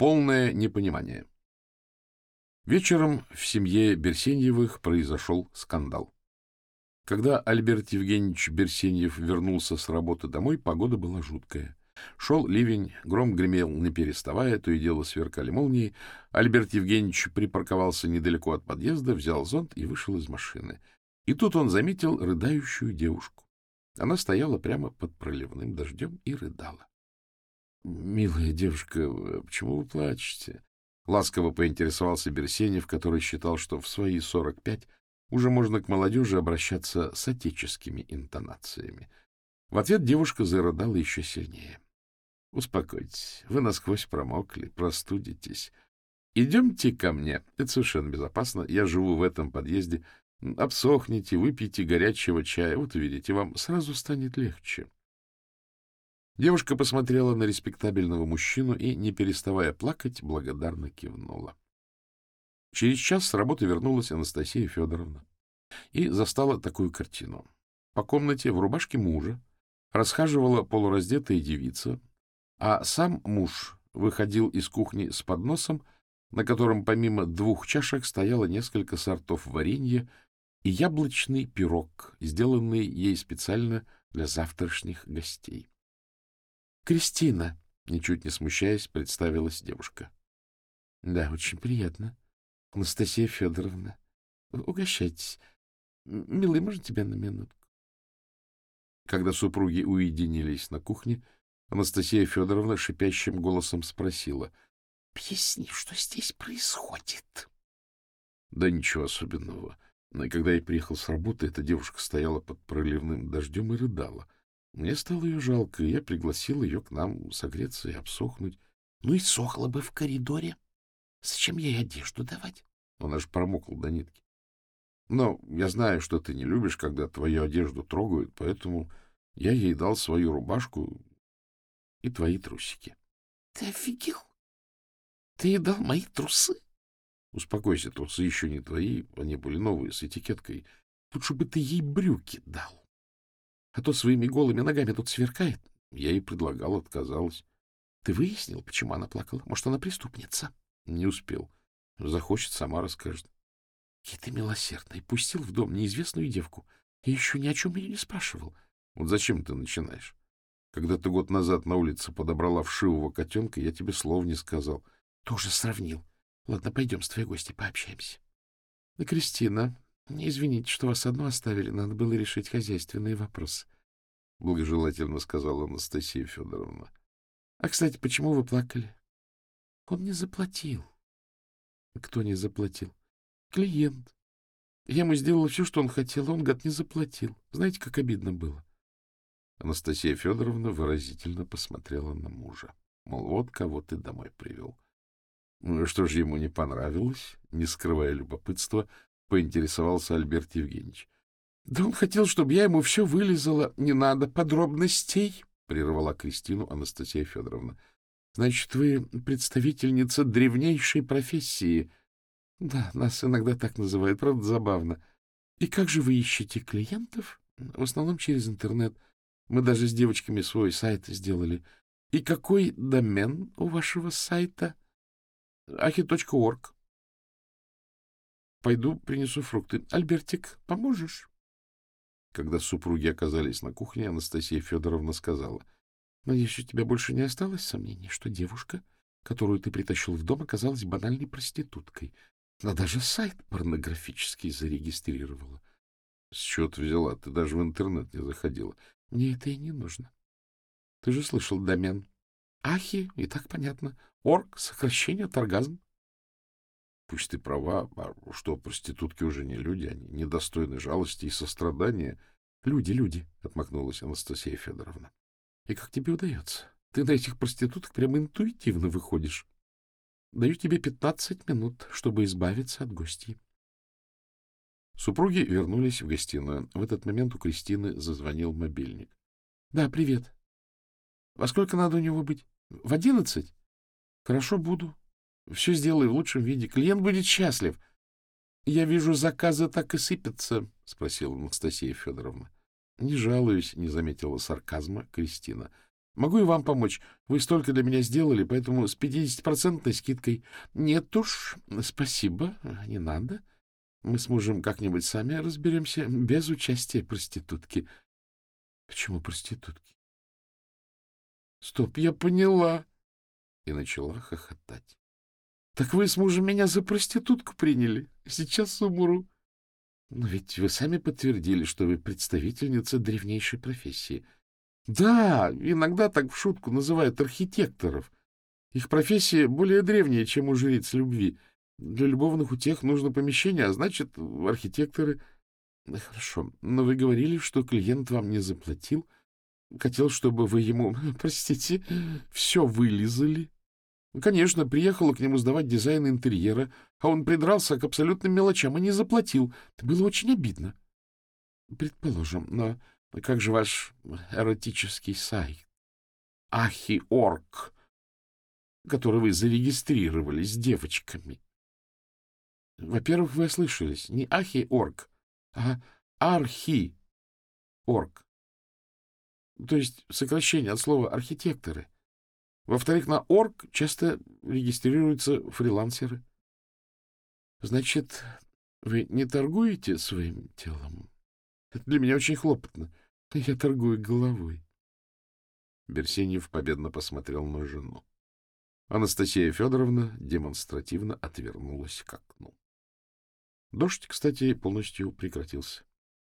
Полное непонимание. Вечером в семье Берсеньевых произошел скандал. Когда Альберт Евгеньевич Берсеньев вернулся с работы домой, погода была жуткая. Шел ливень, гром гремел не переставая, то и дело сверкали молнии. Альберт Евгеньевич припарковался недалеко от подъезда, взял зонт и вышел из машины. И тут он заметил рыдающую девушку. Она стояла прямо под проливным дождем и рыдала. — Милая девушка, почему вы плачете? Ласково поинтересовался Берсенев, который считал, что в свои сорок пять уже можно к молодежи обращаться с отеческими интонациями. В ответ девушка зарыдала еще сильнее. — Успокойтесь, вы насквозь промокли, простудитесь. Идемте ко мне, это совершенно безопасно, я живу в этом подъезде. Обсохните, выпейте горячего чая, вот увидите, вам сразу станет легче. Девушка посмотрела на респектабельного мужчину и, не переставая плакать, благодарно кивнула. Через час с работы вернулась Анастасия Федоровна и застала такую картину. По комнате в рубашке мужа расхаживала полураздетая девица, а сам муж выходил из кухни с подносом, на котором помимо двух чашек стояло несколько сортов варенья и яблочный пирог, сделанный ей специально для завтрашних гостей. — Кристина, — ничуть не смущаясь, представилась девушка. — Да, очень приятно. Анастасия Федоровна. Угощайтесь. Милый, можно тебя на минутку? Когда супруги уединились на кухне, Анастасия Федоровна шипящим голосом спросила. — Объясни, что здесь происходит? — Да ничего особенного. Но когда я приехал с работы, эта девушка стояла под проливным дождем и рыдала. — мне стало ее жалко, и я пригласил ее к нам согреться и обсохнуть. Ну и сохла бы в коридоре. Зачем ей одежду давать? Она же промокла до нитки. Но я знаю, что ты не любишь, когда твою одежду трогают, поэтому я ей дал свою рубашку и твои трусики. — Ты офигел? Ты ей дал мои трусы? Успокойся, трусы еще не твои, они были новые, с этикеткой. Лучше бы ты ей брюки дал. А то своими голыми ногами тут сверкает. Я ей предлагал, отказалась. Ты выяснил, почему она плакала? Может, она преступница? Не успел. Захочет, сама расскажет. И ты милосердный, пустил в дом неизвестную девку. Я еще ни о чем ее не спрашивал. Вот зачем ты начинаешь? Когда ты год назад на улице подобрала вшивого котенка, я тебе слов не сказал. Тоже сравнил. Ладно, пойдем с твоей гостью пообщаемся. Кристина, Извините, что вас одну оставили. Надо было решить хозяйственные вопросы. — благожелательно сказала Анастасия Федоровна. — А, кстати, почему вы плакали? — Он не заплатил. — Кто не заплатил? — Клиент. Я ему сделала все, что он хотел, он, гад, не заплатил. Знаете, как обидно было? Анастасия Федоровна выразительно посмотрела на мужа. Мол, вот кого ты домой привел. Ну, что же ему не понравилось? Не скрывая любопытства, поинтересовался Альберт Евгеньевич. — Да он хотел, чтобы я ему все вылезала. Не надо подробностей, — прервала Кристину Анастасия Федоровна. — Значит, вы представительница древнейшей профессии. — Да, нас иногда так называют, правда, забавно. И как же вы ищете клиентов? В основном через интернет. Мы даже с девочками свой сайт сделали. И какой домен у вашего сайта? ahi.org. Пойду принесу фрукты. Альбертик, поможешь? Когда супруги оказались на кухне, Анастасия Федоровна сказала. — Надеюсь, у тебя больше не осталось сомнений, что девушка, которую ты притащил в дом, оказалась банальной проституткой. Она даже сайт порнографический зарегистрировала. — С чего ты взяла? Ты даже в интернет не заходила. — Мне это и не нужно. Ты же слышал домен. Ахи, и так понятно. Орг, сокращение от оргазм. Пусть ты права, а что проститутки уже не люди, они недостойны жалости и сострадания. Люди, люди, — отмахнулась Анастасия Федоровна. И как тебе удается? Ты на этих проституток прямо интуитивно выходишь. Даю тебе пятнадцать минут, чтобы избавиться от гостей. Супруги вернулись в гостиную. В этот момент у Кристины зазвонил мобильник. — Да, привет. — Во сколько надо у него быть? — В одиннадцать? — Хорошо, буду. Все сделаю в лучшем виде. Клиент будет счастлив. — Я вижу, заказы так и сыпятся, — спросила Анастасия Федоровна. — Не жалуюсь, — не заметила сарказма Кристина. Могу и вам помочь. Вы столько для меня сделали, поэтому с 50-процентной скидкой. Нет уж, спасибо, не надо. Мы с мужем как-нибудь сами разберемся, без участия проститутки. Почему проститутки? Стоп, я поняла. И начала хохотать. Так вы с мужем меня за проститутку приняли. Сейчас умру. Но ведь вы сами подтвердили, что вы представительница древнейшей профессии. Да, иногда так в шутку называют архитекторов. Их профессия более древняя, чем у жриц любви. Для любовных утех нужно помещение, а значит, архитекторы... Хорошо, но вы говорили, что клиент вам не заплатил. Хотел, чтобы вы ему, простите, все вылизали. Конечно, приехала к нему сдавать дизайн интерьера, а он придрался к абсолютным мелочам и не заплатил. Это было очень обидно. Предположим, но как же ваш эротический сайт? Ахи-орг, который вы зарегистрировали с девочками. Во-первых, вы ослышались. Не Ахи-орг, а Архи-орг. То есть сокращение от слова «архитекторы». Во-вторых, на орг часто регистрируются фрилансеры. Значит, вы не торгуете своим телом? Это для меня очень хлопотно. Я торгую головой. Берсеньев победно посмотрел на жену. Анастасия Федоровна демонстративно отвернулась к окну. Дождь, кстати, полностью прекратился.